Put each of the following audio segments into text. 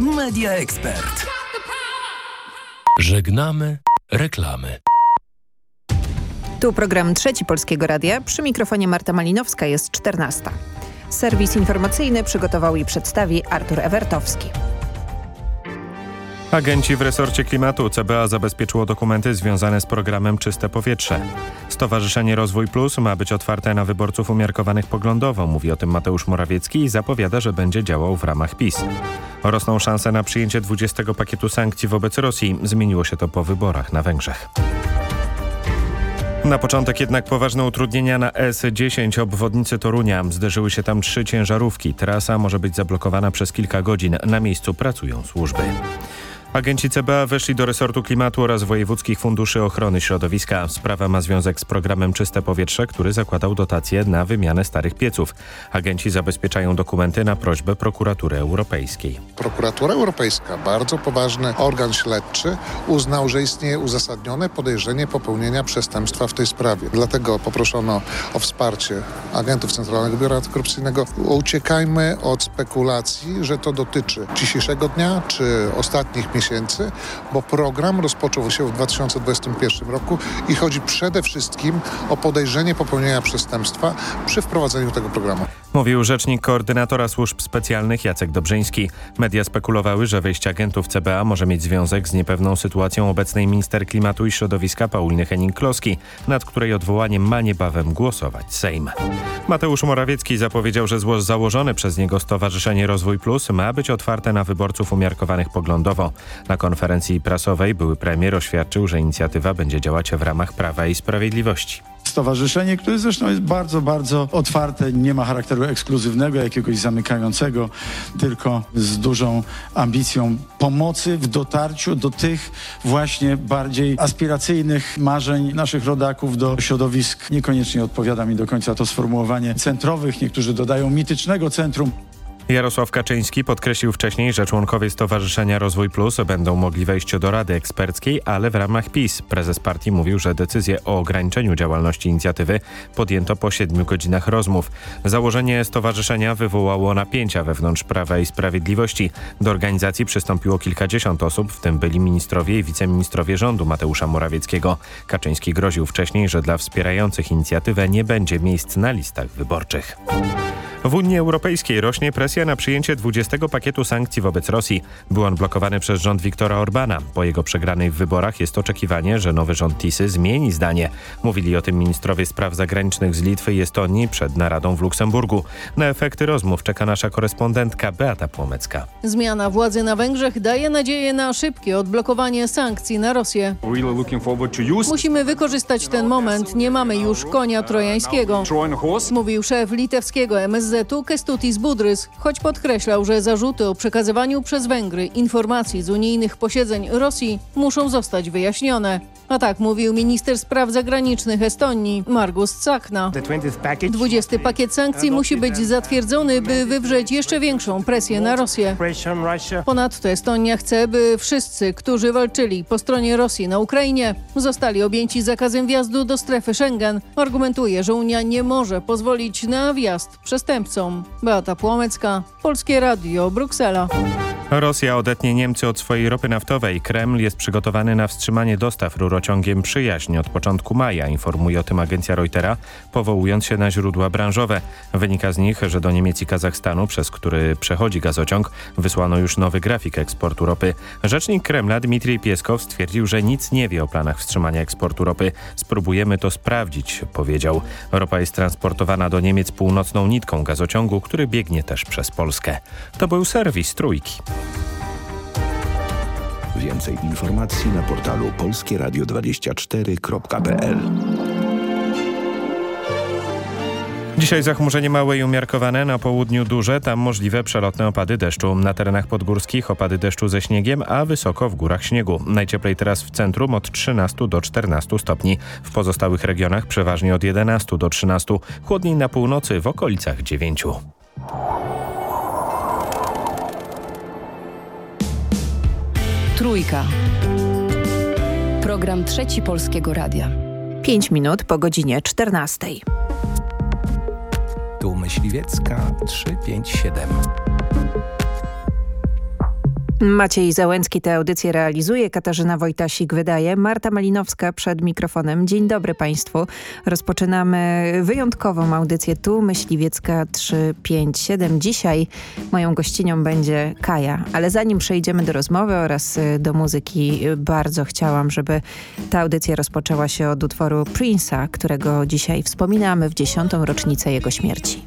Media Expert. Żegnamy reklamy. Tu program Trzeci Polskiego Radia. Przy mikrofonie Marta Malinowska jest 14. Serwis informacyjny przygotował i przedstawi Artur Ewertowski. Agenci w resorcie klimatu CBA zabezpieczyło dokumenty związane z programem Czyste Powietrze. Stowarzyszenie Rozwój Plus ma być otwarte na wyborców umiarkowanych poglądowo, mówi o tym Mateusz Morawiecki i zapowiada, że będzie działał w ramach PiS. Rosną szanse na przyjęcie 20 pakietu sankcji wobec Rosji. Zmieniło się to po wyborach na Węgrzech. Na początek jednak poważne utrudnienia na S10 obwodnicy Torunia. Zderzyły się tam trzy ciężarówki. Trasa może być zablokowana przez kilka godzin. Na miejscu pracują służby. Agenci CBA weszli do resortu klimatu oraz wojewódzkich funduszy ochrony środowiska. Sprawa ma związek z programem Czyste Powietrze, który zakładał dotacje na wymianę starych pieców. Agenci zabezpieczają dokumenty na prośbę prokuratury europejskiej. Prokuratura Europejska, bardzo poważny organ śledczy, uznał, że istnieje uzasadnione podejrzenie popełnienia przestępstwa w tej sprawie. Dlatego poproszono o wsparcie agentów Centralnego Biura Antykorupcyjnego. Uciekajmy od spekulacji, że to dotyczy dzisiejszego dnia czy ostatnich miesięcy bo program rozpoczął się w 2021 roku i chodzi przede wszystkim o podejrzenie popełnienia przestępstwa przy wprowadzeniu tego programu. Mówił rzecznik koordynatora służb specjalnych Jacek Dobrzyński. Media spekulowały, że wejście agentów CBA może mieć związek z niepewną sytuacją obecnej minister klimatu i środowiska Pauliny Henning-Kloski, nad której odwołaniem ma niebawem głosować Sejm. Mateusz Morawiecki zapowiedział, że założone przez niego Stowarzyszenie Rozwój Plus ma być otwarte na wyborców umiarkowanych poglądowo. Na konferencji prasowej były premier oświadczył, że inicjatywa będzie działać w ramach Prawa i Sprawiedliwości stowarzyszenie, które zresztą jest bardzo, bardzo otwarte, nie ma charakteru ekskluzywnego, jakiegoś zamykającego, tylko z dużą ambicją pomocy w dotarciu do tych właśnie bardziej aspiracyjnych marzeń naszych rodaków do środowisk. Niekoniecznie odpowiada mi do końca to sformułowanie centrowych, niektórzy dodają mitycznego centrum. Jarosław Kaczyński podkreślił wcześniej, że członkowie Stowarzyszenia Rozwój Plus będą mogli wejść do Rady Eksperckiej, ale w ramach PiS. Prezes partii mówił, że decyzję o ograniczeniu działalności inicjatywy podjęto po siedmiu godzinach rozmów. Założenie stowarzyszenia wywołało napięcia wewnątrz Prawa i Sprawiedliwości. Do organizacji przystąpiło kilkadziesiąt osób, w tym byli ministrowie i wiceministrowie rządu Mateusza Morawieckiego. Kaczyński groził wcześniej, że dla wspierających inicjatywę nie będzie miejsc na listach wyborczych. W Unii Europejskiej rośnie presja na przyjęcie 20 pakietu sankcji wobec Rosji. Był on blokowany przez rząd Viktora Orbana. Po jego przegranej w wyborach jest oczekiwanie, że nowy rząd Tisy zmieni zdanie. Mówili o tym ministrowie spraw zagranicznych z Litwy i Estonii przed naradą w Luksemburgu. Na efekty rozmów czeka nasza korespondentka Beata Płomecka. Zmiana władzy na Węgrzech daje nadzieję na szybkie odblokowanie sankcji na Rosję. Musimy wykorzystać ten moment. Nie mamy już konia trojańskiego. Mówił szef litewskiego MSZ ONZ-u Kestutis Budrys, choć podkreślał, że zarzuty o przekazywaniu przez Węgry informacji z unijnych posiedzeń Rosji muszą zostać wyjaśnione. A tak mówił minister spraw zagranicznych Estonii, Margus Cakna. 20 pakiet sankcji musi być zatwierdzony, by wywrzeć jeszcze większą presję na Rosję. Ponadto Estonia chce, by wszyscy, którzy walczyli po stronie Rosji na Ukrainie, zostali objęci zakazem wjazdu do strefy Schengen. Argumentuje, że Unia nie może pozwolić na wjazd przestępcom. Beata Płomecka, Polskie Radio, Bruksela. Rosja odetnie Niemcy od swojej ropy naftowej. Kreml jest przygotowany na wstrzymanie dostaw rurociągiem Przyjaźń od początku maja, informuje o tym agencja Reutera, powołując się na źródła branżowe. Wynika z nich, że do Niemiec i Kazachstanu, przez który przechodzi gazociąg, wysłano już nowy grafik eksportu ropy. Rzecznik Kremla Dmitrij Pieskow stwierdził, że nic nie wie o planach wstrzymania eksportu ropy. Spróbujemy to sprawdzić, powiedział. Ropa jest transportowana do Niemiec północną nitką gazociągu, który biegnie też przez Polskę. To był serwis Trójki. Więcej informacji na portalu polskieradio24.pl Dzisiaj zachmurzenie małe i umiarkowane, na południu duże, tam możliwe przelotne opady deszczu. Na terenach podgórskich opady deszczu ze śniegiem, a wysoko w górach śniegu. Najcieplej teraz w centrum od 13 do 14 stopni. W pozostałych regionach przeważnie od 11 do 13. Chłodniej na północy w okolicach 9. Trójka. Program Trzeci Polskiego Radia. 5 minut po godzinie 14. Tu Myśliwiecka 357. Maciej Załęcki tę audycję realizuje, Katarzyna Wojtasik wydaje, Marta Malinowska przed mikrofonem. Dzień dobry Państwu. Rozpoczynamy wyjątkową audycję tu, Myśliwiecka 357. Dzisiaj moją gościnią będzie Kaja, ale zanim przejdziemy do rozmowy oraz y, do muzyki, bardzo chciałam, żeby ta audycja rozpoczęła się od utworu Prince'a, którego dzisiaj wspominamy w dziesiątą rocznicę jego śmierci.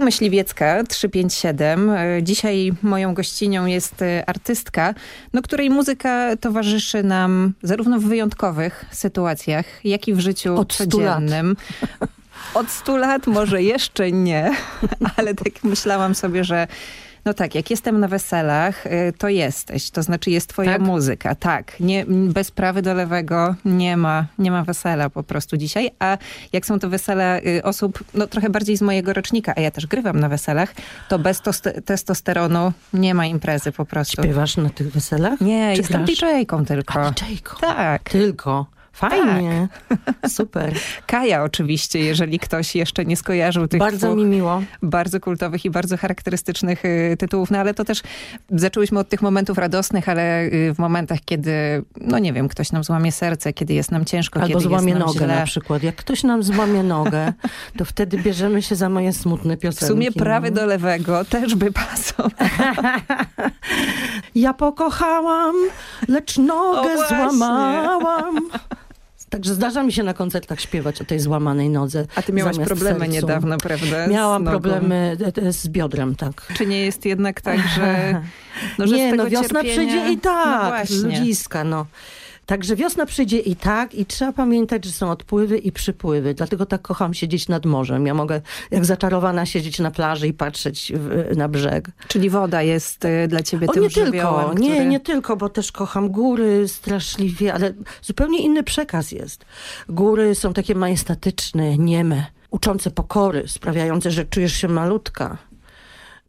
Myśliwiecka 357. E, dzisiaj moją gościnią jest e, artystka, no, której muzyka towarzyszy nam zarówno w wyjątkowych sytuacjach, jak i w życiu Od codziennym. Od 100 lat może jeszcze nie, ale tak myślałam sobie, że no tak, jak jestem na weselach, y, to jesteś. To znaczy jest twoja tak? muzyka. Tak, nie, bez prawy do lewego nie ma, nie ma wesela po prostu dzisiaj. A jak są to wesela y, osób no, trochę bardziej z mojego rocznika, a ja też grywam na weselach, to bez testosteronu nie ma imprezy po prostu. Śpiewasz na tych weselach? Nie, Czy jestem DJ-ką tylko. DJ-ką? Tak. Tylko? Fajnie, tak. super. Kaja oczywiście, jeżeli ktoś jeszcze nie skojarzył tych Bardzo mi miło. Bardzo kultowych i bardzo charakterystycznych y, tytułów, no ale to też zaczęłyśmy od tych momentów radosnych, ale y, w momentach, kiedy, no nie wiem, ktoś nam złamie serce, kiedy jest nam ciężko, Albo kiedy złamie jest nam nogę źle. na przykład. Jak ktoś nam złamie nogę, to wtedy bierzemy się za moje smutne W piosenki. sumie prawy no. do lewego też by pasował. Ja pokochałam, lecz nogę złamałam. Także zdarza mi się na koncertach śpiewać o tej złamanej nodze. A ty miałaś problemy sercu. niedawno, prawda? z Miałam nogą. problemy e, e, z biodrem, tak. Czy nie jest jednak tak, że, no, że nie, no wiosna cierpienia... przyjdzie i tak, No ludziska, no. Także wiosna przyjdzie i tak i trzeba pamiętać, że są odpływy i przypływy. Dlatego tak kocham siedzieć nad morzem. Ja mogę jak zaczarowana siedzieć na plaży i patrzeć w, na brzeg. Czyli woda jest y, dla ciebie O tym nie tylko, żywiołem, nie, który... nie tylko, bo też kocham góry straszliwie, ale zupełnie inny przekaz jest. Góry są takie majestatyczne, nieme, uczące pokory, sprawiające, że czujesz się malutka.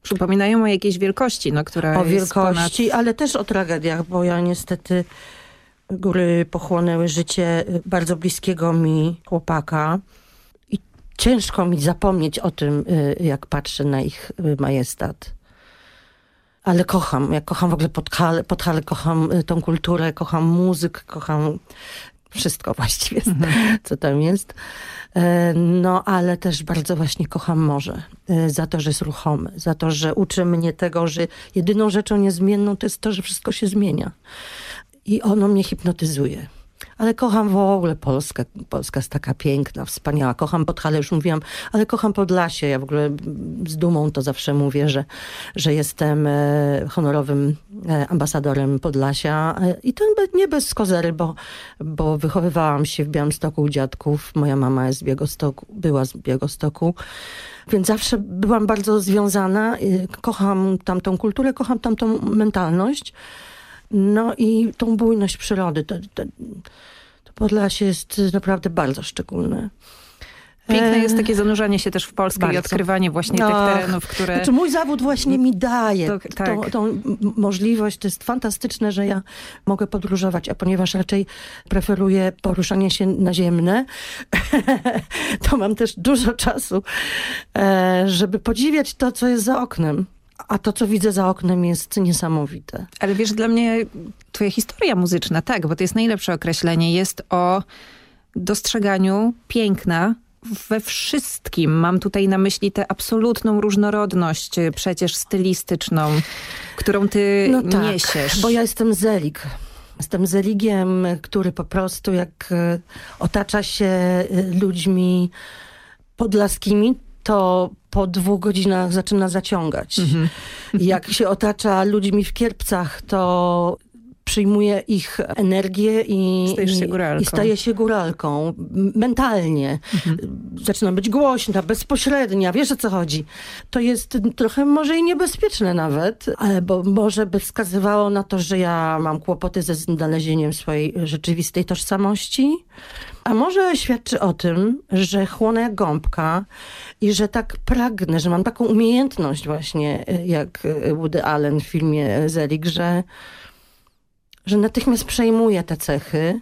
Przypominają o jakiejś wielkości, no, która O wielkości, ponad... ale też o tragediach, bo ja niestety góry pochłonęły życie bardzo bliskiego mi chłopaka i ciężko mi zapomnieć o tym, y, jak patrzę na ich y, majestat. Ale kocham, ja kocham w ogóle Podhale, Podhale kocham y, tą kulturę, kocham muzykę, kocham wszystko właściwie, co tam jest. E, No, ale też bardzo właśnie kocham morze. Za to, że jest ruchome. Za to, że uczy mnie tego, że jedyną rzeczą niezmienną to jest to, że wszystko się zmienia. I ono mnie hipnotyzuje. Ale kocham w ogóle Polskę. Polska jest taka piękna, wspaniała. Kocham Podhale, już mówiłam, ale kocham Podlasie. Ja w ogóle z dumą to zawsze mówię, że, że jestem e, honorowym e, ambasadorem Podlasia. E, I to nie bez kozery, bo, bo wychowywałam się w Białymstoku u dziadków. Moja mama jest z Białegostoku, była z Białegostoku. Więc zawsze byłam bardzo związana. Kocham tamtą kulturę, kocham tamtą mentalność. No i tą bujność przyrody. To, to, to Podlasie jest naprawdę bardzo szczególne. Piękne E, jest takie zanurzanie się też w Polskę i bardzo. odkrywanie właśnie tych terenów, które... Znaczy mój zawód właśnie mi daje To- tą, tak. tą m- możliwość. To jest fantastyczne, że ja mogę podróżować, a ponieważ raczej preferuję poruszanie się naziemne, to mam też dużo czasu, e, żeby podziwiać to, co jest za oknem. A to, co widzę za oknem jest niesamowite. Ale wiesz, dla mnie twoja historia muzyczna, tak, bo to jest najlepsze określenie, jest o dostrzeganiu piękna we wszystkim. Mam tutaj na myśli tę absolutną różnorodność, y, przecież stylistyczną, którą ty No tak, niesiesz. bo ja jestem zelik. Jestem zeligiem, który po prostu jak e, otacza się e, ludźmi podlaskimi, to po dwóch godzinach zaczyna zaciągać. Mhm. Jak się otacza ludźmi w kierpcach, to przyjmuje ich energię i, i, staje się góralką. Mentalnie. Mhm. Zaczyna być głośna, bezpośrednia. Wiesz o co chodzi? To jest trochę może i niebezpieczne nawet, bo może by wskazywało na to, że ja mam kłopoty ze znalezieniem swojej rzeczywistej tożsamości. A może świadczy o tym, że chłonę jak gąbka i że tak pragnę, że mam taką umiejętność właśnie, y, jak y, Woody Allen w filmie Zelig, że, że natychmiast przejmuję te cechy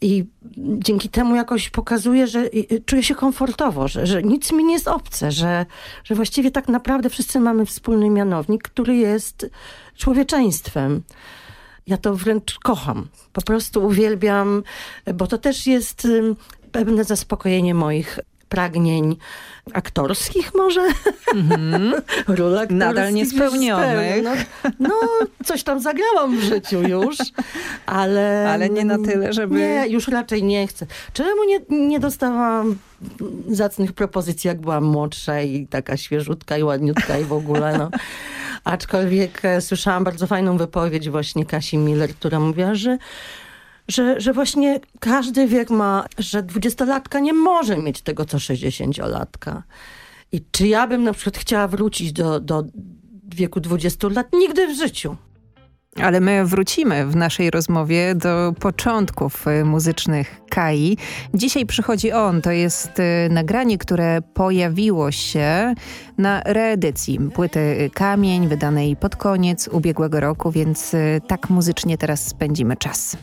i dzięki temu jakoś pokazuję, że y, y, czuję się komfortowo, że, że nic mi nie jest obce, że, że właściwie tak naprawdę wszyscy mamy wspólny mianownik, który jest człowieczeństwem. Ja to wręcz kocham. Po prostu uwielbiam, bo to też jest pewne zaspokojenie moich pragnień aktorskich może? Ról aktorskich Nadal niespełnionych. No, coś tam zagrałam w życiu już, ale... Ale nie na tyle, żeby- Nie, już raczej nie chcę. Czemu nie, nie dostawałam zacnych propozycji, jak byłam młodsza i taka świeżutka i ładniutka i w ogóle, no. Aczkolwiek e, słyszałam bardzo fajną wypowiedź właśnie Kasi Miller, która mówiła, że że, że właśnie każdy wiek ma, że dwudziestolatka nie może mieć tego, co sześćdziesięciolatka. I czy ja bym na przykład chciała wrócić do, do wieku 20 lat? Nigdy w życiu. Ale my wrócimy w naszej rozmowie do początków y, muzycznych Kai. Dzisiaj przychodzi on. To jest y, nagranie, które pojawiło się na reedycji płyty Kamień, wydanej pod koniec ubiegłego roku, więc y, tak muzycznie teraz spędzimy czas.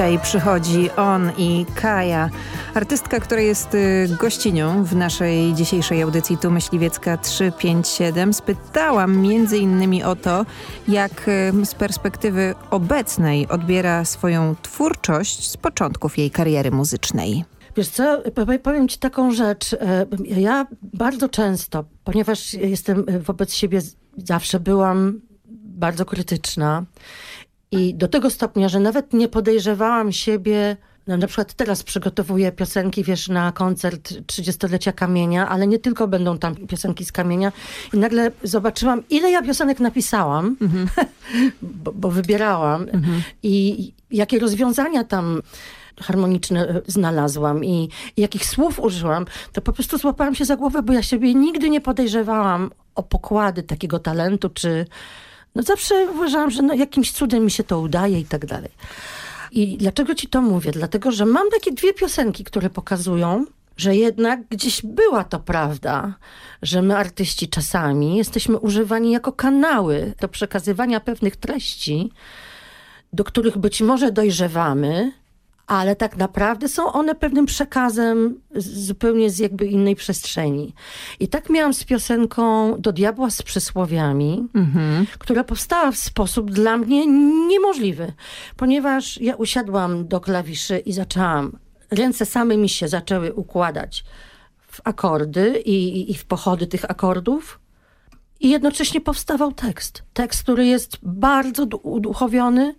Dzisiaj przychodzi on i Kaja, artystka, która jest y, gościnią w naszej dzisiejszej audycji Tu Myśliwiecka 357. Spytałam między innymi o to, jak y, z perspektywy obecnej odbiera swoją twórczość z początków jej kariery muzycznej. Wiesz co, powiem ci taką rzecz. E, ja bardzo często, ponieważ jestem wobec siebie, zawsze byłam bardzo krytyczna i do tego stopnia, że nawet nie podejrzewałam siebie no, na przykład teraz przygotowuję piosenki, wiesz, na koncert 30-lecia Kamienia, ale nie tylko będą tam piosenki z Kamienia. I nagle zobaczyłam, ile ja piosenek napisałam, mm -hmm. bo, bo, wybierałam mm -hmm. i jakie rozwiązania tam harmoniczne znalazłam i, i jakich słów użyłam, to po prostu złapałam się za głowę, bo ja siebie nigdy nie podejrzewałam o pokłady takiego talentu, czy no zawsze uważałam, że no jakimś cudem mi się to udaje i tak dalej. I dlaczego ci to mówię? Dlatego, że mam takie dwie piosenki, które pokazują, że jednak gdzieś była to prawda, że my artyści czasami jesteśmy używani jako kanały do przekazywania pewnych treści, do których być może dojrzewamy, ale tak naprawdę są one pewnym przekazem zupełnie z jakby innej przestrzeni. I tak miałam z piosenką Do diabła z przysłowiami, mhm. która powstała w sposób dla mnie niemożliwy, ponieważ ja usiadłam do klawiszy i zaczęłam, ręce same mi się zaczęły układać w akordy i, i w pochody tych akordów i jednocześnie powstawał tekst. Tekst, który jest bardzo uduchowiony,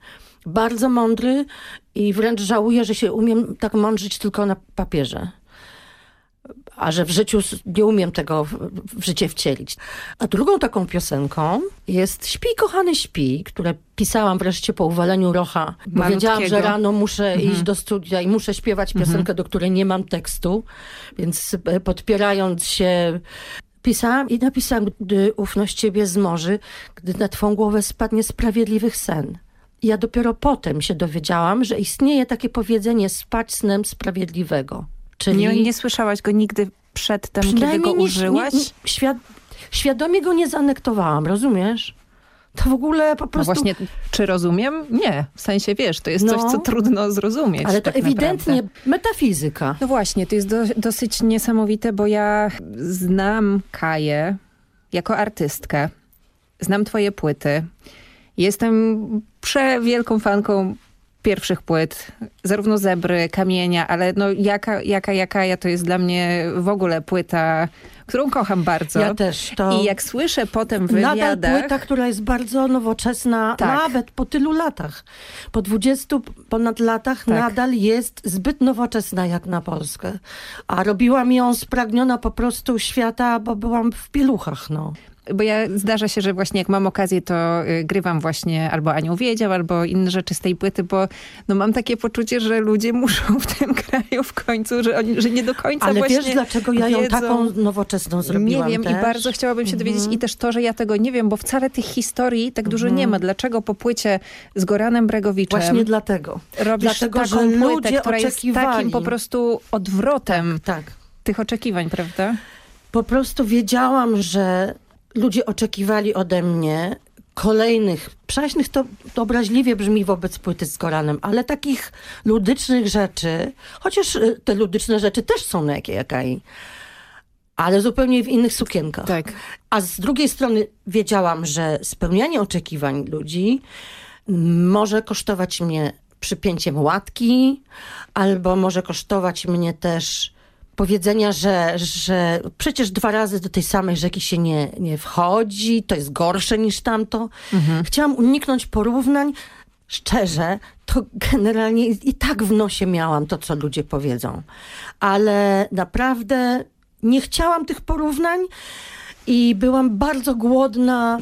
bardzo mądry i wręcz żałuję, że się umiem tak mądrzyć tylko na papierze. A że w życiu nie umiem tego w, życie wcielić. A drugą taką piosenką jest Śpi, kochany, śpi, które pisałam wreszcie po uwaleniu Rocha. Wiedziałam, że rano muszę mhm. iść do studia i muszę śpiewać piosenkę, mhm. do której nie mam tekstu. Więc e, podpierając się Pisałam i napisałam, gdy ufność ciebie zmoży, gdy na twą głowę spadnie sprawiedliwych sen. Ja dopiero potem się dowiedziałam, że istnieje takie powiedzenie spać snem sprawiedliwego. Czyli... Nie, nie słyszałaś go nigdy przedtem, kiedy go użyłaś? Nie, nie, świad świadomie go nie zanektowałam, rozumiesz? To w ogóle po no prostu... No właśnie, czy rozumiem? Nie. W sensie, wiesz, to jest no, coś, co trudno zrozumieć. Ale to tak ewidentnie naprawdę. metafizyka. No właśnie, to jest do, dosyć niesamowite, bo ja znam Kaję jako artystkę. Znam twoje płyty. Jestem przewielką fanką pierwszych płyt, zarówno Zebry, Kamienia, ale no jaka, jaka, jaka ja to jest dla mnie w ogóle płyta, którą kocham bardzo. Ja też. To I jak słyszę potem w wywiadach... Nadal płyta, która jest bardzo nowoczesna, tak. nawet po tylu latach. Po dwudziestu ponad latach tak. nadal jest zbyt nowoczesna jak na Polskę. A robiłam ją spragniona po prostu świata, bo byłam w pieluchach, no bo ja zdarza się, że właśnie jak mam okazję, to y, grywam właśnie albo Anioł Wiedział, albo inne rzeczy z tej płyty, bo no mam takie poczucie, że ludzie muszą w tym kraju w końcu, że, oni, że nie do końca Ale właśnie wiesz, dlaczego ja ją wiedzą. taką nowoczesną zrobiłam Nie wiem też? i bardzo chciałabym się dowiedzieć mm -hmm. i też to, że ja tego nie wiem, bo wcale tych historii tak dużo mm -hmm. nie ma. Dlaczego po płycie z Goranem Bregowiczem Właśnie dlatego. Robisz dlatego, taką że płytę, ludzie która oczekiwali. jest takim po prostu odwrotem tak, tak. tych oczekiwań, prawda? Po prostu wiedziałam, że ludzie oczekiwali ode mnie kolejnych, prześnych to, to obraźliwie brzmi wobec płyty z Koranem, ale takich ludycznych rzeczy, chociaż y, te ludyczne rzeczy też są na jakiej jakiej, ale zupełnie w innych sukienkach. Tak. A z drugiej strony wiedziałam, że spełnianie oczekiwań ludzi może kosztować mnie przypięciem łatki, albo może kosztować mnie też powiedzenia, że, że przecież dwa razy do tej samej rzeki się nie, nie wchodzi, to jest gorsze niż tamto. Mhm. Chciałam uniknąć porównań. Szczerze, to generalnie i tak w nosie miałam to, co ludzie powiedzą. Ale naprawdę nie chciałam tych porównań i byłam bardzo głodna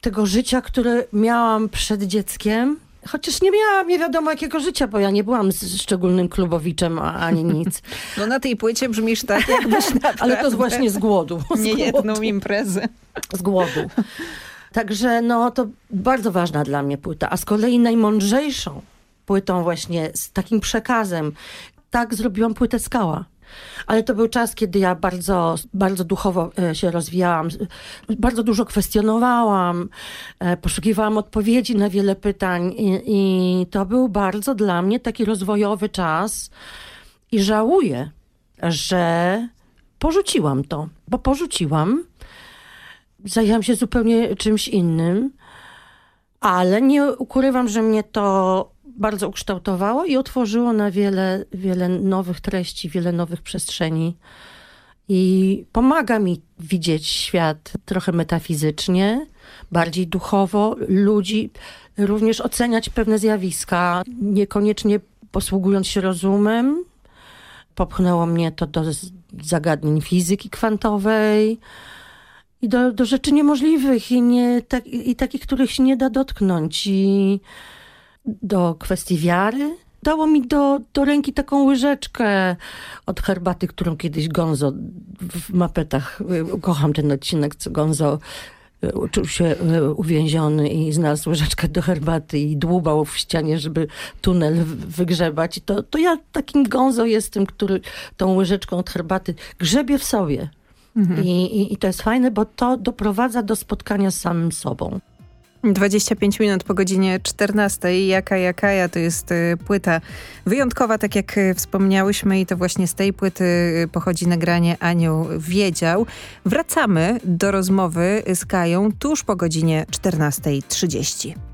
tego życia, które miałam przed dzieckiem Chociaż nie miałam nie wiadomo jakiego życia, bo ja nie byłam szczególnym klubowiczem ani nic. No na tej płycie brzmisz tak, jakbyś. Ale to właśnie z głodu. Z nie głodu. jedną imprezę. Z głodu. Także no to bardzo ważna dla mnie płyta. A z kolei najmądrzejszą płytą właśnie z takim przekazem. Tak zrobiłam płytę Skała. Ale to był czas, kiedy ja bardzo, bardzo duchowo e, się rozwijałam, bardzo dużo kwestionowałam, e, poszukiwałam odpowiedzi na wiele pytań i, i to był bardzo dla mnie taki rozwojowy czas i żałuję, że porzuciłam to, bo porzuciłam, zajęłam się zupełnie czymś innym, ale nie ukrywam, że mnie to bardzo ukształtowało i otworzyło na wiele, wiele nowych treści, wiele nowych przestrzeni. I pomaga mi widzieć świat trochę metafizycznie, bardziej duchowo, ludzi, również oceniać pewne zjawiska, niekoniecznie posługując się rozumem. Popchnęło mnie to do zagadnień fizyki kwantowej i do, do rzeczy niemożliwych i, nie, tak, i takich, których się nie da dotknąć. I do kwestii wiary. Dało mi do, do ręki taką łyżeczkę od herbaty, którą kiedyś Gonzo w mapetach, kocham ten odcinek, co Gonzo e, czuł się e, uwięziony i znalazł łyżeczkę do herbaty i dłubał w ścianie, żeby tunel wygrzebać. To, to ja takim gonzo jestem, który tą łyżeczką od herbaty grzebie w sobie. Mhm. I, i, I to jest fajne, bo to doprowadza do spotkania z samym sobą. 25 minut po godzinie 14. Jaka Jakaja to jest y, płyta wyjątkowa, tak jak y, wspomniałyśmy i to właśnie z tej płyty y, pochodzi nagranie Anioł Wiedział. Wracamy do rozmowy z Kają tuż po godzinie 14.30.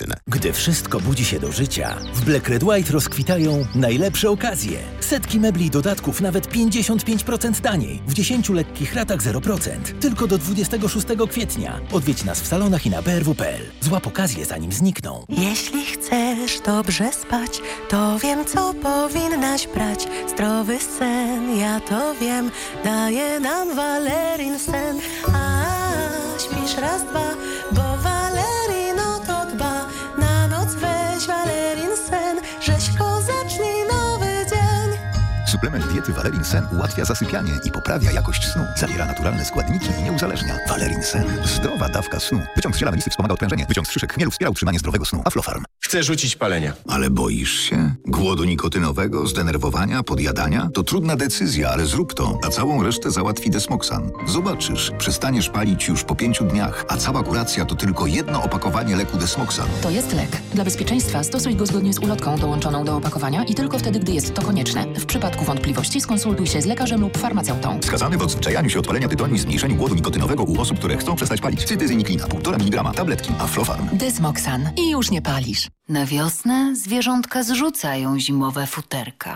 Gdy wszystko budzi się do życia, w Black Red White rozkwitają najlepsze okazje. Setki mebli i dodatków nawet 55% taniej. W 10 lekkich ratach 0%. Tylko do 26 kwietnia. Odwiedź nas w salonach i na brw.pl. Złap okazję zanim znikną. Jeśli chcesz dobrze spać, to wiem co powinnaś brać. Zdrowy sen, ja to wiem, daje nam Valerin sen. A śpisz raz, dwa, Suplement diety Valerin Sen ułatwia zasypianie i poprawia jakość snu. Zawiera naturalne składniki i nie uzależnia. Valerin Sen. Zdrowa dawka snu. Wyciąg z ziela melisy wspomaga odprężenie. Wyciąg z szyszek chmielu wspiera utrzymanie zdrowego snu. Aflofarm. Chcę rzucić palenia. Ale boisz się? Głodu nikotynowego, zdenerwowania, podjadania? To trudna decyzja, ale zrób to, a całą resztę załatwi Desmoxan. Zobaczysz, przestaniesz palić już po pięciu dniach, a cała kuracja to tylko jedno opakowanie leku Desmoxan. To jest lek. Dla bezpieczeństwa stosuj go zgodnie z ulotką dołączoną do opakowania i tylko wtedy, gdy jest to konieczne. W przypadku wątpliwości skonsultuj się z lekarzem lub farmaceutą. Wskazany w odzwyczajaniu się od palenia tytoniu i zmniejszeniu głodu nikotynowego u osób, które chcą przestać palić. Cytyzyniklina, 1,5 mg, tabletki, Aflofarm. Desmoxan i już nie palisz. Na wiosnę zwierzątka zrzucają zimowe futerka.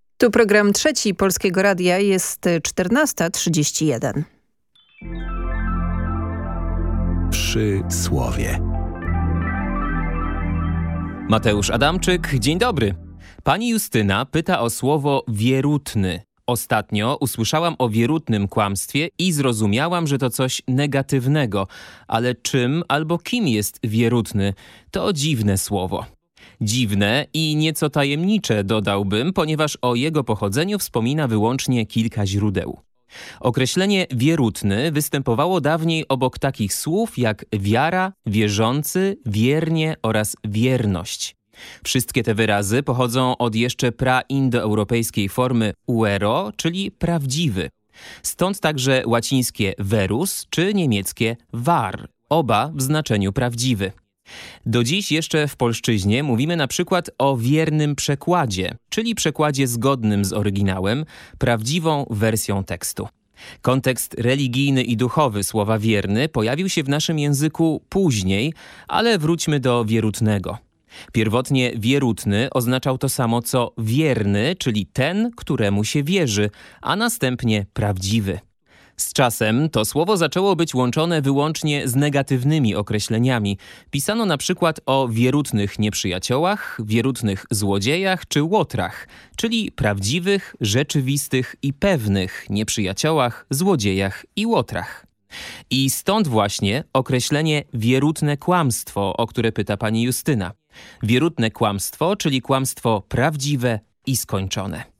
Tu program trzeci Polskiego Radia jest 14.31. Przy słowie. Mateusz Adamczyk, dzień dobry. Pani Justyna pyta o słowo wierutny. Ostatnio usłyszałam o wierutnym kłamstwie i zrozumiałam, że to coś negatywnego. Ale czym albo kim jest wierutny? To dziwne słowo. Dziwne i nieco tajemnicze dodałbym, ponieważ o jego pochodzeniu wspomina wyłącznie kilka źródeł. Określenie wierutny występowało dawniej obok takich słów jak wiara, wierzący, wiernie oraz wierność. Wszystkie te wyrazy pochodzą od jeszcze praindoeuropejskiej formy uero, czyli prawdziwy. Stąd także łacińskie verus czy niemieckie war, oba w znaczeniu prawdziwy. Do dziś jeszcze w polszczyźnie mówimy na przykład o wiernym przekładzie, czyli przekładzie zgodnym z oryginałem, prawdziwą wersją tekstu. Kontekst religijny i duchowy słowa wierny pojawił się w naszym języku później, ale wróćmy do wierutnego. Pierwotnie wierutny oznaczał to samo co wierny, czyli ten, któremu się wierzy, a następnie prawdziwy. Z czasem to słowo zaczęło być łączone wyłącznie z negatywnymi określeniami. Pisano na przykład o wierutnych nieprzyjaciołach, wierutnych złodziejach czy łotrach, czyli prawdziwych, rzeczywistych i pewnych nieprzyjaciołach, złodziejach i łotrach. I stąd właśnie określenie wierutne kłamstwo, o które pyta pani Justyna. Wierutne kłamstwo, czyli kłamstwo prawdziwe i skończone.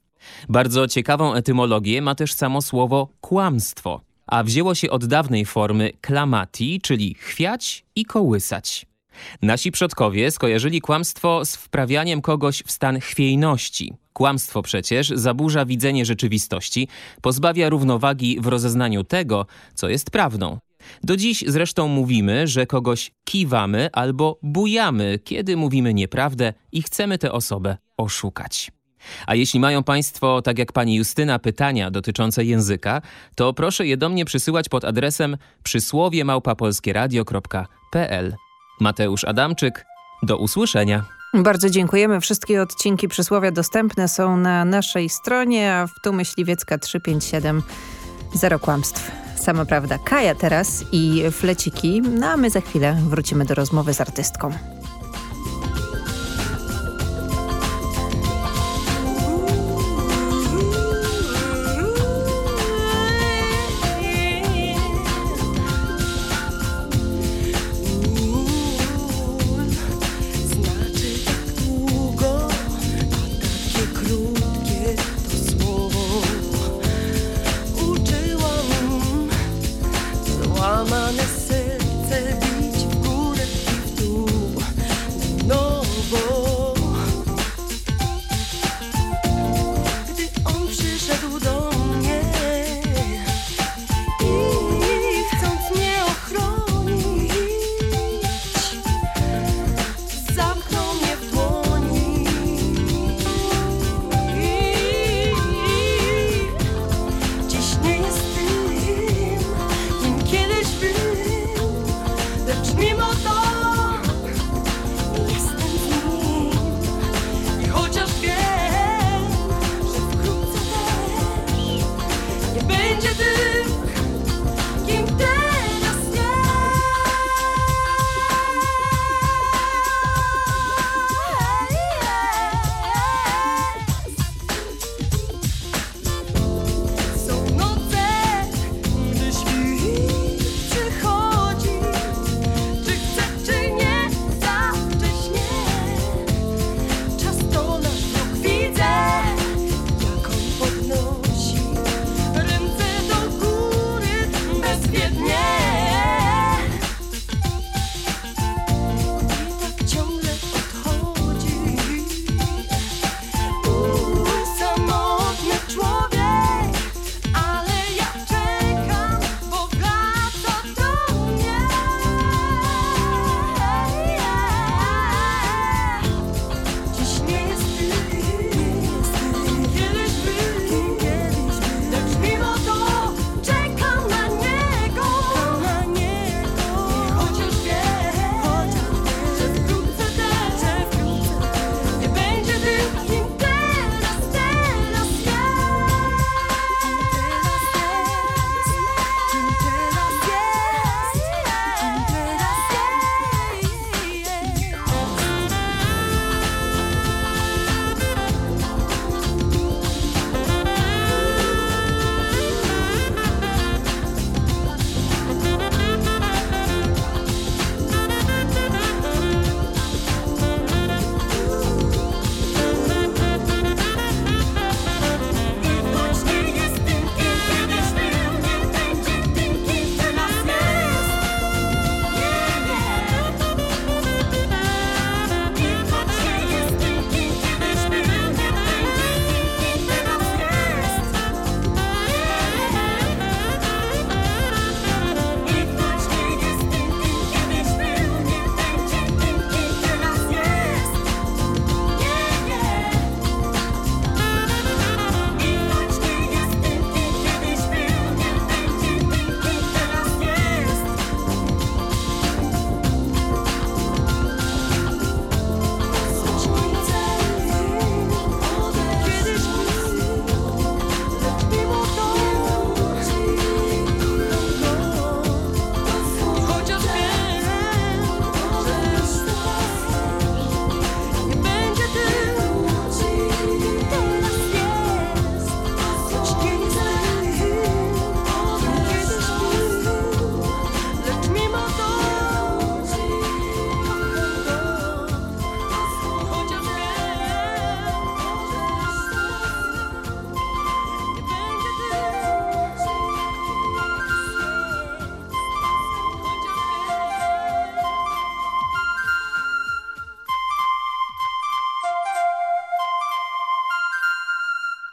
Bardzo ciekawą etymologię ma też samo słowo kłamstwo, a wzięło się od dawnej formy klamati, czyli chwiać i kołysać. Nasi przodkowie skojarzyli kłamstwo z wprawianiem kogoś w stan chwiejności. Kłamstwo przecież zaburza widzenie rzeczywistości, pozbawia równowagi w rozeznaniu tego, co jest prawdą. Do dziś zresztą mówimy, że kogoś kiwamy albo bujamy, kiedy mówimy nieprawdę i chcemy tę osobę oszukać. A jeśli mają Państwo, tak jak pani Justyna, pytania dotyczące języka, to proszę je do mnie przysyłać pod adresem przysłowie małpapolskieradio.pl. Mateusz Adamczyk, do usłyszenia. Bardzo dziękujemy. Wszystkie odcinki przysłowia dostępne są na naszej stronie, a w tu Myśliwiecka 357 Zero kłamstw. Sama prawda. Kaja teraz i fleciki, no a my za chwilę wrócimy do rozmowy z artystką.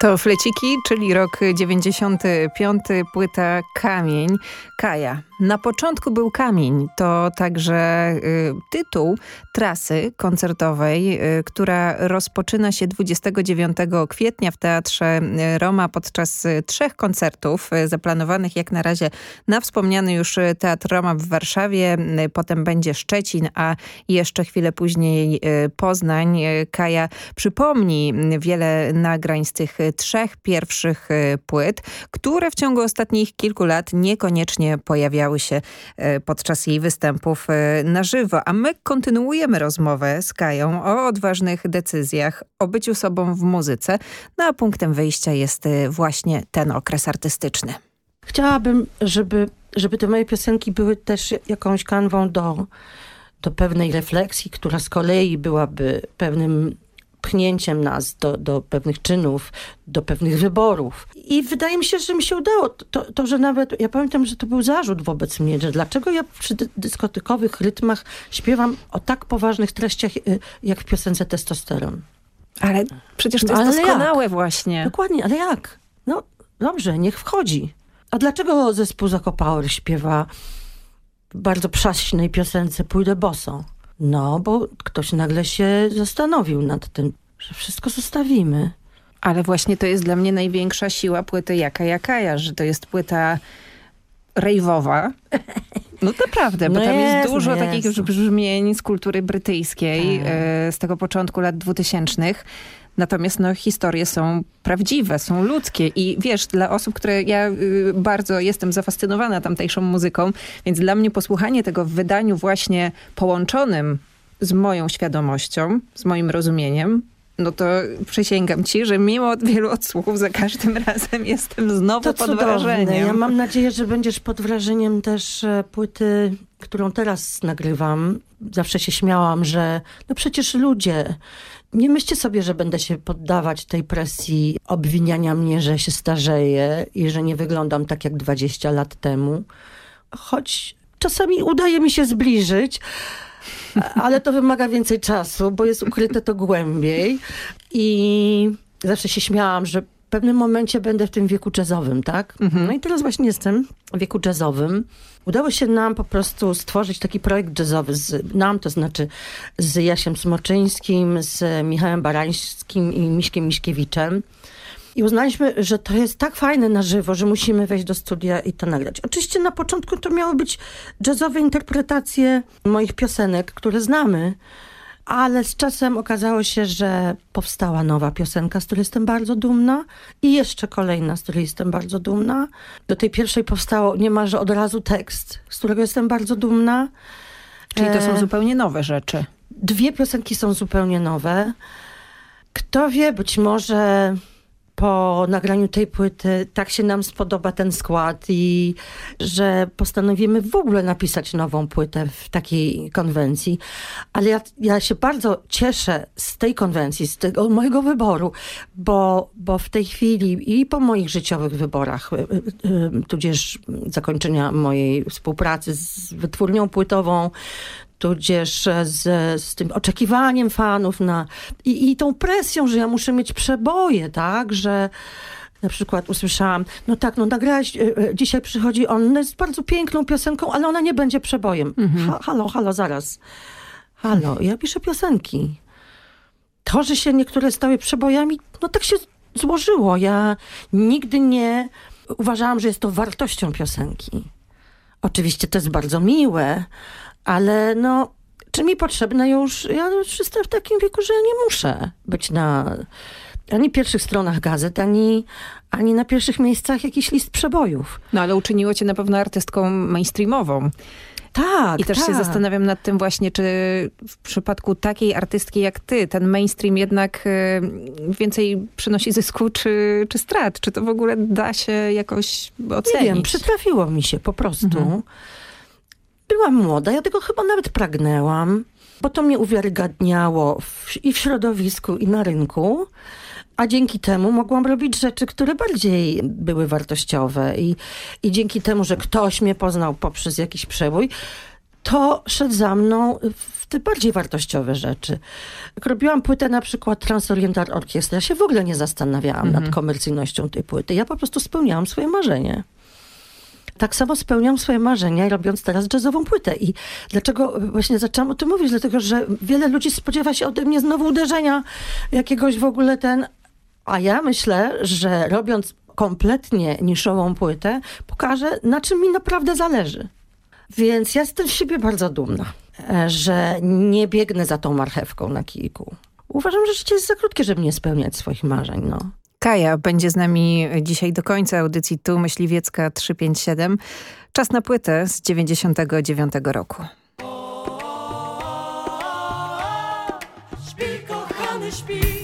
To Fleciki, czyli rok 95, płyta Kamień. Kaja. Na początku był Kamień. To także y, tytuł trasy koncertowej, y, która rozpoczyna się 29 kwietnia w Teatrze y, Roma podczas y, trzech koncertów y, zaplanowanych jak na razie na wspomniany już Teatr Roma w Warszawie. Y, potem będzie Szczecin, a jeszcze chwilę później Poznań. Kaja przypomni wiele nagrań z tych trzech pierwszych płyt, które w ciągu ostatnich kilku lat niekoniecznie pojawiały się e, podczas jej występów e, na żywo. A my kontynuujemy rozmowę z Kają o odważnych decyzjach, o byciu sobą w muzyce. No a punktem wyjścia jest e, właśnie ten okres artystyczny. Chciałabym, żeby, żeby te moje piosenki były też jakąś kanwą do, do pewnej refleksji, która z kolei byłaby pewnym pchnięciem nas do, do pewnych czynów, do pewnych wyborów. I wydaje mi się, że mi się udało. To, to, że nawet, ja pamiętam, że to był zarzut wobec mnie, że dlaczego ja przy dyskotykowych rytmach śpiewam o tak poważnych treściach, y, jak w piosence Testosteron. Ale przecież to jest doskonałe jak? właśnie. Dokładnie, ale jak? No dobrze, niech wchodzi. A dlaczego zespół Zakopower śpiewa w bardzo przaśnej piosence Pójdę boso? No, bo ktoś nagle się zastanowił nad tym, że wszystko zostawimy. Ale właśnie to jest dla mnie największa siła płyty Jaka Jakaja, że to jest płyta rejwowa. No naprawdę, bo no tam jest, jest dużo jest. takich brzmień z kultury brytyjskiej tak. E, z tego początku lat dwutysięcznych. Natomiast no, historie są prawdziwe, są ludzkie i wiesz, dla osób, które ja y, bardzo jestem zafascynowana tamtejszą muzyką, więc dla mnie posłuchanie tego w wydaniu właśnie połączonym z moją świadomością, z moim rozumieniem, no to przysięgam ci, że mimo wielu odsłuchów za każdym razem jestem znowu to pod cudowne. wrażeniem. Ja mam nadzieję, że będziesz pod wrażeniem też e, płyty, którą teraz nagrywam. Zawsze się śmiałam, że no przecież ludzie nie myślcie sobie, że będę się poddawać tej presji obwiniania mnie, że się starzeję i że nie wyglądam tak jak 20 lat temu. Choć czasami udaje mi się zbliżyć, ale to wymaga więcej czasu, bo jest ukryte to głębiej. I zawsze się śmiałam, że pewnym momencie będę w tym wieku jazzowym, tak? Mhm. No i teraz właśnie jestem w wieku jazzowym. Udało się nam po prostu stworzyć taki projekt jazzowy, z, nam to znaczy z Jasiem Smoczyńskim, z Michałem Barańskim i Miśkiem Miśkiewiczem. I uznaliśmy, że to jest tak fajne na żywo, że musimy wejść do studia i to nagrać. Oczywiście na początku to miały być jazzowe interpretacje moich piosenek, które znamy, ale z czasem okazało się, że powstała nowa piosenka, z której jestem bardzo dumna i jeszcze kolejna, z której jestem bardzo dumna. Do tej pierwszej powstało niemalże od razu tekst, z którego jestem bardzo dumna. Czyli to są e... zupełnie nowe rzeczy. Dwie piosenki są zupełnie nowe. Kto wie, być może po nagraniu tej płyty tak się nam spodoba ten skład i że postanowimy w ogóle napisać nową płytę w takiej konwencji. Ale ja, ja się bardzo cieszę z tej konwencji, z tego mojego wyboru, bo, bo w tej chwili i po moich życiowych wyborach, y, y, y, tudzież zakończenia mojej współpracy z wytwórnią płytową, tudzież z, z tym oczekiwaniem fanów na, i, i tą presją, że ja muszę mieć przeboje, tak, że na przykład usłyszałam, no tak, no nagrałeś, e, e, dzisiaj przychodzi on, jest bardzo piękną piosenką, ale ona nie będzie przebojem. Mhm. Ha, halo, halo, zaraz. Halo, ja piszę piosenki. To, że się niektóre stały przebojami, no tak się złożyło. Ja nigdy nie uważałam, że jest to wartością piosenki. Oczywiście to jest bardzo miłe, ale no, czy mi potrzebne już, ja już jestem w takim wieku, że nie muszę być na ani pierwszych stronach gazet, ani, ani na pierwszych miejscach jakiś list przebojów. No ale uczyniło cię na pewno artystką mainstreamową. Tak, I też tak. się zastanawiam nad tym właśnie, czy w przypadku takiej artystki jak ty, ten mainstream jednak y, więcej przynosi zysku czy, czy strat? Czy to w ogóle da się jakoś ocenić? Nie wiem, przytrafiło mi się po prostu. Mhm byłam młoda, ja tego chyba nawet pragnęłam, bo to mnie uwiarygadniało w, i w środowisku, i na rynku. A dzięki temu mogłam robić rzeczy, które bardziej były wartościowe. I, i dzięki temu, że ktoś mnie poznał poprzez jakiś przebój, to szedł za mną w te bardziej wartościowe rzeczy. Jak robiłam płytę na przykład Transoriental Orkiestra, ja się w ogóle nie zastanawiałam mhm. nad komercyjnością tej płyty. Ja po prostu spełniałam swoje marzenie. Tak samo spełniam swoje marzenia, robiąc teraz jazzową płytę. I dlaczego właśnie zaczęłam o tym mówić? Dlatego, że wiele ludzi spodziewa się ode mnie znowu uderzenia jakiegoś w ogóle ten... A ja myślę, że robiąc kompletnie niszową płytę, pokażę, na czym mi naprawdę zależy. Więc ja jestem z siebie bardzo dumna, e, że nie biegnę za tą marchewką na kijku. Uważam, że życie jest za krótkie, żeby nie spełniać swoich marzeń. No. Kaja będzie z nami dzisiaj do końca audycji Tu Myśliwiecka 357. Czas na płytę z 99 roku. Śpi, kochany, śpi.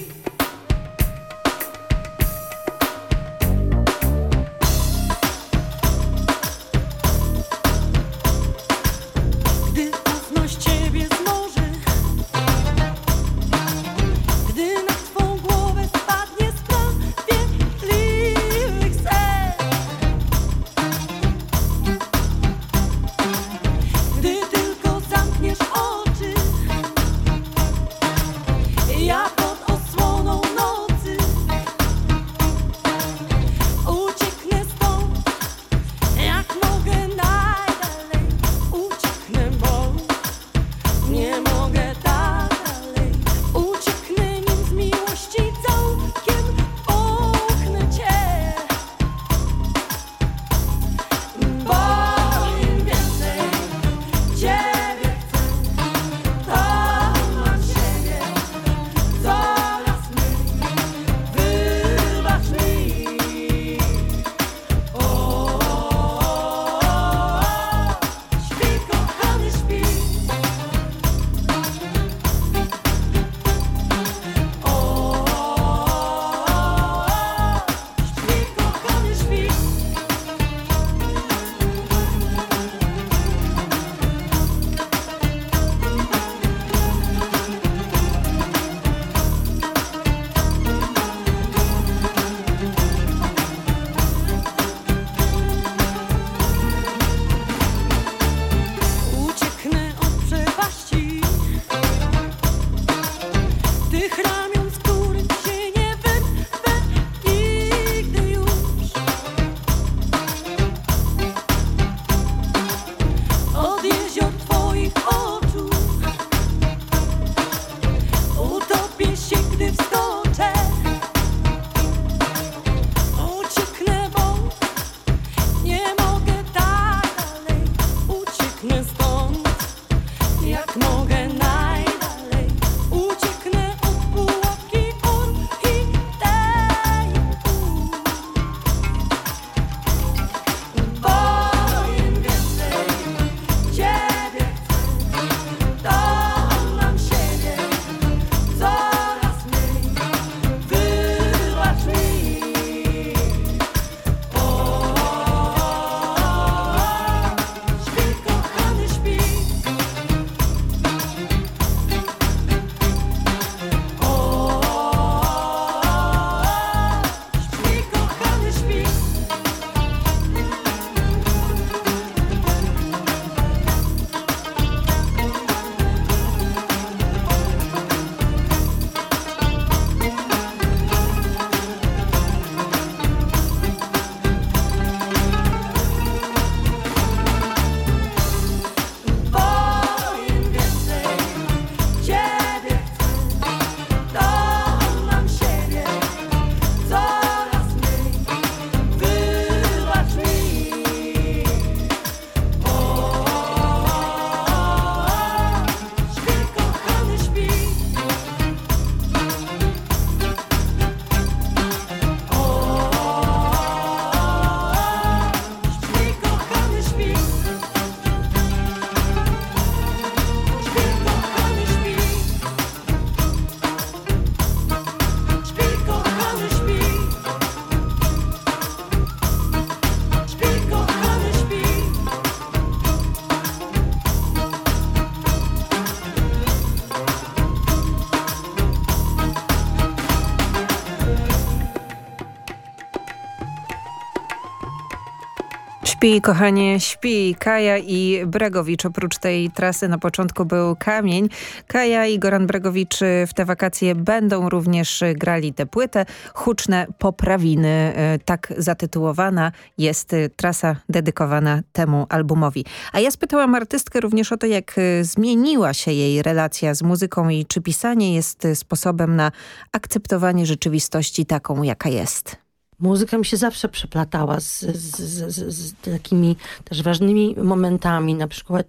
Śpi, kochanie, śpi. Kaja i Bregowicz. Oprócz tej trasy na początku był Kamień. Kaja i Goran Bregowicz w te wakacje będą również grali tę płytę. Huczne poprawiny, e, tak zatytułowana jest trasa dedykowana temu albumowi. A ja spytałam artystkę również o to, jak e, zmieniła się jej relacja z muzyką i czy pisanie jest sposobem na akceptowanie rzeczywistości taką, jaka jest. Muzyka mi się zawsze przeplatała z, z, z, z, takimi też ważnymi momentami. Na przykład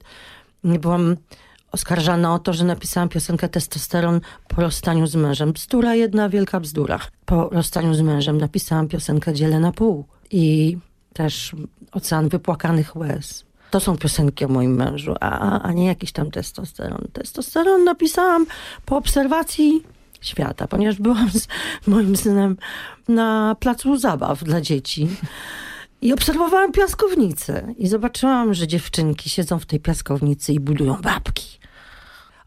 byłam oskarżana o to, że napisałam piosenkę Testosteron po rozstaniu z mężem. Bzdura, jedna wielka bzdura. Po rozstaniu z mężem napisałam piosenkę Dzielę na pół. I też Ocean Wypłakanych Łez. To są piosenki o moim mężu, a, a nie jakiś tam testosteron. Testosteron napisałam po obserwacji świata, ponieważ byłam z moim synem na placu zabaw dla dzieci. I obserwowałam piaskownicę i zobaczyłam, że dziewczynki siedzą w tej piaskownicy i budują babki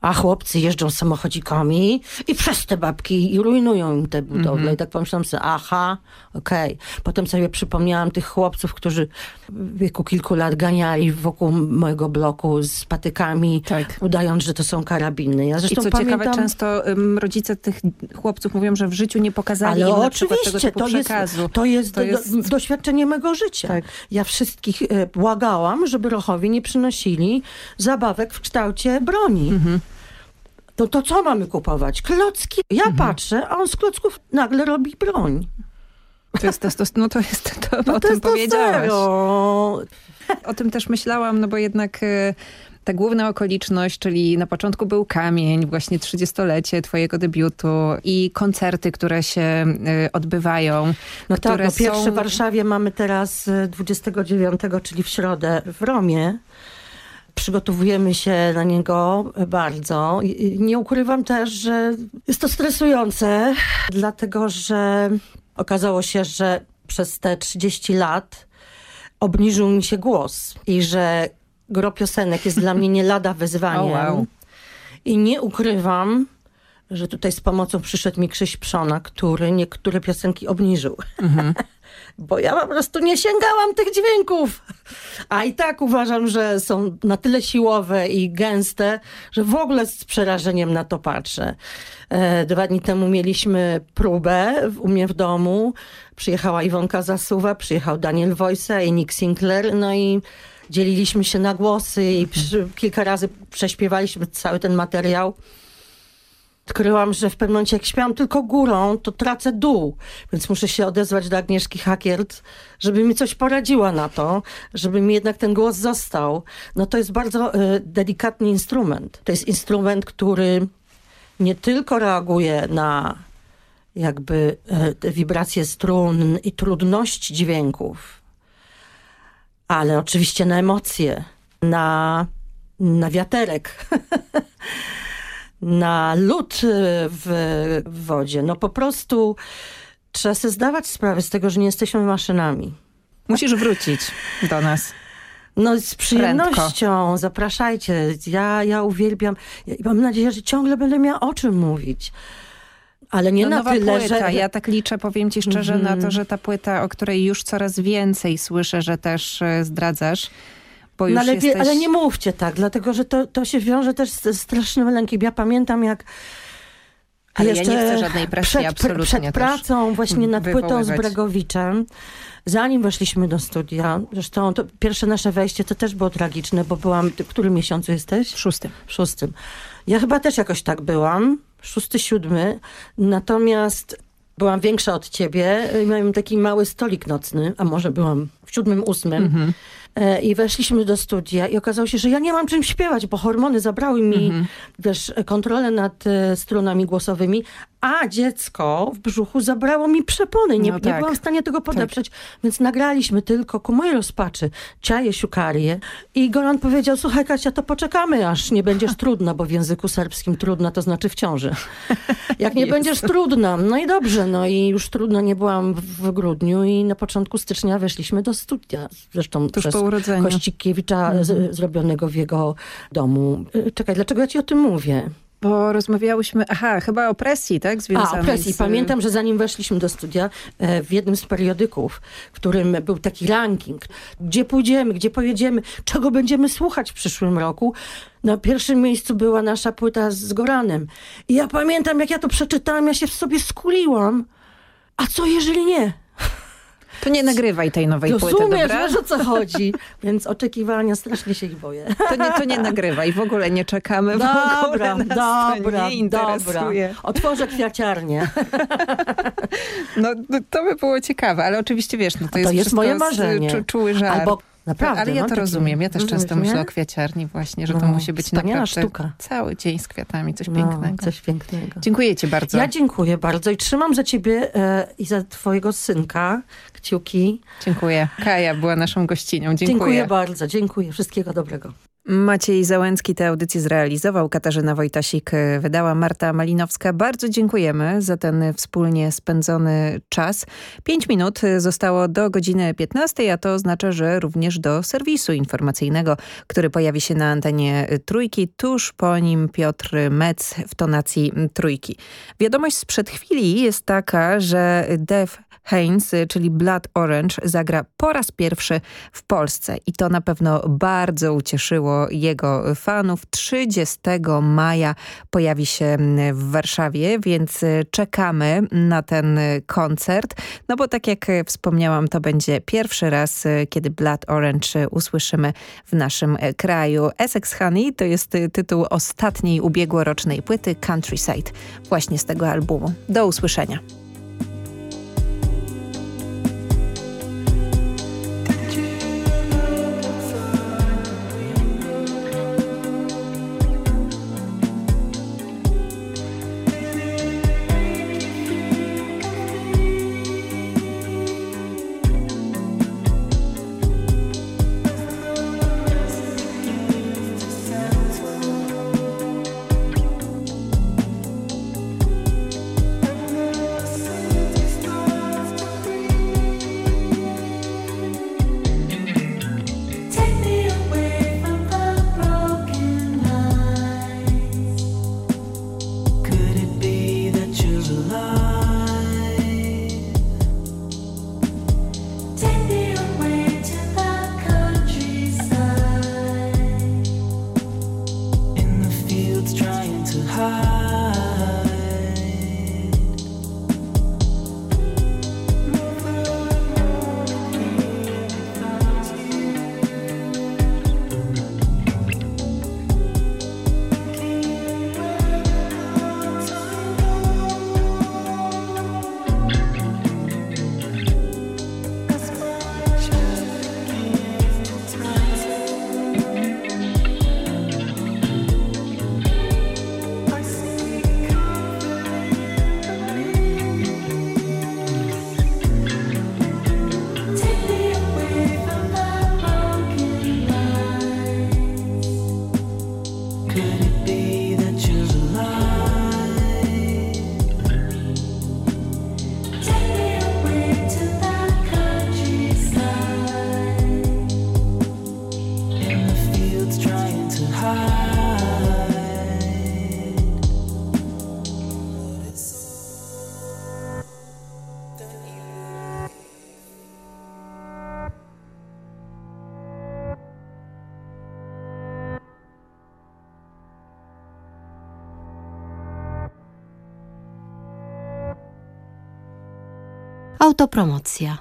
a chłopcy jeżdżą samochodzikami i przez te babki i rujnują im te budowle. Mm -hmm. I tak pomyślałam sobie, aha, okej. Okay. Potem sobie przypomniałam tych chłopców, którzy w wieku kilku lat ganiali wokół mojego bloku z patykami, tak. udając, że to są karabiny. Ja zresztą I co pamiętam... ciekawe, często rodzice tych chłopców mówią, że w życiu nie pokazali Ale im oczywiście, to. Jest, to jest, to jest... Do, doświadczenie mego życia. Tak. Ja wszystkich e, błagałam, żeby Rochowi nie przynosili zabawek w kształcie broni. Mm -hmm to, to co mamy kupować? Klocki. Ja mhm. patrzę, a on z klocków nagle robi broń. To jest testosteron, no to jest, to, no o to tym powiedziałaś. O tym też myślałam, no bo jednak y, ta główna okoliczność, czyli na początku był kamień, właśnie 30-lecie twojego debiutu i koncerty, które się y, odbywają. No tak, no pierwsze są... w Warszawie mamy teraz 29, y, czyli w środę w Romie przygotowujemy się na niego bardzo. Nie ukrywam też, że jest to stresujące, dlatego że okazało się, że przez te 30 lat obniżył mi się głos i że gro piosenek jest dla mnie nie lada wyzwaniem. Oh, wow. I nie ukrywam, że tutaj z pomocą przyszedł mi Krzyś Przona, który niektóre piosenki obniżył. -hmm. bo ja po prostu nie sięgałam tych dźwięków. A i tak uważam, że są na tyle siłowe i gęste, że w ogóle z przerażeniem na to patrzę. E, dwa dni temu mieliśmy próbę u mnie w domu. Przyjechała Iwonka Zasuwa, przyjechał Daniel Wojsa i Nick Sinclair, no i dzieliliśmy się na głosy i przy, kilka razy prześpiewaliśmy cały ten materiał odkryłam, że w pewnym momencie jak śpiewam tylko górą, to tracę dół. Więc muszę się odezwać do Agnieszki Hakiert, żeby mi coś poradziła na to, żeby mi jednak ten głos został. No to jest bardzo y, delikatny instrument. To jest instrument, który nie tylko reaguje na jakby y, wibracje strun i trudność dźwięków, ale oczywiście na emocje, na, na wiaterek. na lód y, w, wodzie. No po prostu trzeba sobie zdawać sprawę z tego, że nie jesteśmy maszynami. Musisz wrócić do nas. No z przyjemnością, Prędko. zapraszajcie. Ja, ja uwielbiam, ja, mam nadzieję, że ciągle będę miała o czym mówić. Ale nie no, na tyle, płyta. że... Ja tak liczę, powiem ci szczerze, mm na to, mhm. że ta płyta, o której już coraz więcej słyszę, że też e, zdradzasz, bo już no, ale, jesteś... ale nie mówcie tak, dlatego że to, to się wiąże też z strasznym lękiem. Ja pamiętam jak ale ja nie chcę żadnej presji, przed, absolutnie Przed pracą właśnie nad płytą z Bregowiczem, zanim weszliśmy do studia, zresztą to pierwsze nasze wejście to też było tragiczne, bo byłam, w którym miesiącu jesteś? W szóstym. W szóstym. Ja chyba też jakoś tak byłam, szósty, siódmy, natomiast byłam większa od ciebie i miałem taki mały stolik nocny, a może byłam w siódmym, ósmym. Mhm. E, I weszliśmy do studia i okazało się, że ja nie mam czym śpiewać, bo hormony zabrały mi, mhm. wiesz, kontrolę nad e, strunami głosowymi, a dziecko w brzuchu zabrało mi przepony. Nie, no tak. nie byłam w stanie tego podeprzeć, tak. więc nagraliśmy tylko ku mojej rozpaczy czaje siukarię i Goran powiedział, słuchaj Kasia, to poczekamy, aż nie będziesz trudna, bo w języku serbskim trudna to znaczy w ciąży. Jak nie będziesz trudna, no i dobrze, no i już trudno nie byłam w grudniu i na początku stycznia weszliśmy do studia, zresztą Tuż przez po Kościkiewicza mhm. z, zrobionego w jego domu. Y, czekaj, dlaczego ja ci o tym mówię? Bo rozmawiałyśmy, aha, chyba o presji, tak? Związanej A, o presji. Z... Pamiętam, że zanim weszliśmy do studia, e, w jednym z periodyków, w którym był taki ranking, gdzie pójdziemy, gdzie pojedziemy, czego będziemy słuchać w przyszłym roku, na pierwszym miejscu była nasza płyta z Goranem. I ja pamiętam, jak ja to przeczytałam, ja się w sobie skuliłam. A co jeżeli nie? To nie nagrywaj tej nowej Rozumiesz, płyty, dobra? wiesz o co chodzi. Więc oczekiwania, strasznie się ich boję. To nie, to nie nagrywaj, w ogóle nie czekamy. w ogóle Dobra, nas dobra, to nie dobra. Otworzę kwiaciarnię. No, to by było ciekawe, ale oczywiście wiesz, no to, to jest, jest wszystko moje z- marzenie. Czu, czuły żart. Albo naprawdę, ale ja mam to rozumiem. Ja też rozumiesz często myślę mnie? o kwiaciarni właśnie, że to No, musi być naprawdę sztuka. cały dzień z kwiatami, coś No, pięknego. coś pięknego. Dziękuję ci bardzo. Ja dziękuję bardzo i trzymam za ciebie e, i za twojego synka kciuki. Dziękuję. Kaja była naszą gościnią. Dziękuję. Dziękuję bardzo, dziękuję. Wszystkiego dobrego. Maciej Załęcki tę audycję zrealizował, Katarzyna Wojtasik e, wydała, Marta Malinowska. Bardzo dziękujemy za ten wspólnie spędzony czas. Pięć minut zostało do godziny 15, a to oznacza, że również do serwisu informacyjnego, który pojawi się na antenie Trójki. Tuż po nim Piotr Metz w tonacji Trójki. Wiadomość sprzed chwili jest taka, że Dev Y, czyli Blood Orange, zagra po raz pierwszy w Polsce i to na pewno bardzo ucieszyło jego fanów. 30 maja pojawi się w Warszawie, więc czekamy na ten koncert, no bo tak jak wspomniałam, to będzie pierwszy raz, kiedy Blood Orange usłyszymy w naszym kraju. Essex Honey to jest tytuł ostatniej ubiegłorocznej płyty Countryside, właśnie z tego albumu. Do usłyszenia. Autopromocja.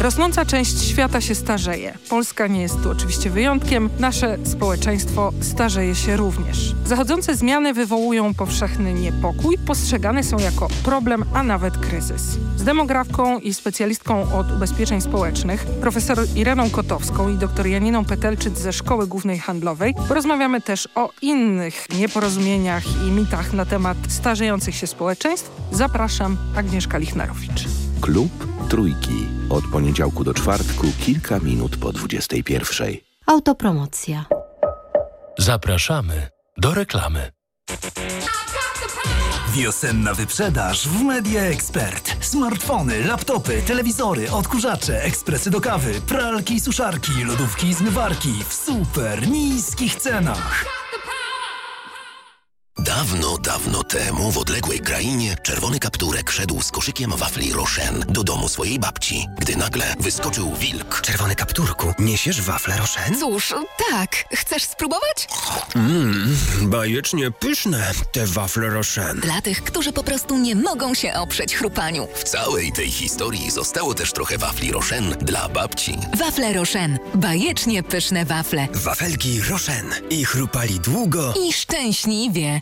Rosnąca część świata się starzeje. Polska nie jest tu oczywiście wyjątkiem. Nasze społeczeństwo starzeje się również. Zachodzące zmiany wywołują powszechny niepokój, postrzegane są jako problem, a nawet kryzys. Z demografką i specjalistką od ubezpieczeń społecznych, profesor Ireną Kotowską i dr Janiną Petelczyc ze Szkoły Głównej Handlowej porozmawiamy też o innych nieporozumieniach i mitach na temat starzejących się społeczeństw. Zapraszam, Agnieszka Lichnerowicz. Klub Trójki. Od poniedziałku do czwartku, kilka minut po 21. Autopromocja. Zapraszamy do reklamy. Wiosenna wyprzedaż w Media Expert. Smartfony, laptopy, telewizory, odkurzacze, ekspresy do kawy, pralki i suszarki, lodówki i zmywarki w super niskich cenach. Dawno, dawno temu w odległej krainie czerwony kapturek szedł z koszykiem wafli Rochen do domu swojej babci, gdy nagle wyskoczył wilk. Czerwony kapturku, niesiesz wafle Rochen? Cóż, tak. Chcesz spróbować? Mmm, bajecznie pyszne te wafle Rochen. Dla tych, którzy po prostu nie mogą się oprzeć chrupaniu. W całej tej historii zostało też trochę wafli Rochen dla babci. Wafle Rochen. Bajecznie pyszne wafle. Wafelki Rochen. I chrupali długo. I szczęśliwie.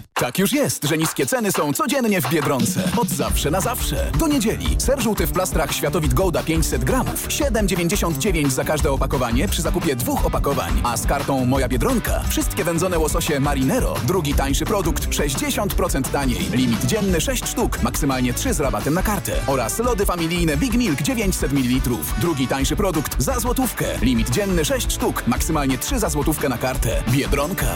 Tak już jest, że niskie ceny są codziennie w Biedronce. Od zawsze na zawsze. Do niedzieli. Ser żółty w plastrach Światowit Golda 500 gramów. 7,99 za każde opakowanie przy zakupie dwóch opakowań. A z kartą Moja Biedronka wszystkie wędzone łososie Marinero. Drugi tańszy produkt 60% taniej. Limit dzienny 6 sztuk, maksymalnie 3 z rabatem na kartę. Oraz lody familijne Big Milk 900 ml. Drugi tańszy produkt za złotówkę. Limit dzienny 6 sztuk, maksymalnie 3 za złotówkę na kartę. Biedronka.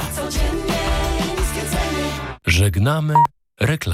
Żegnamy reklamy.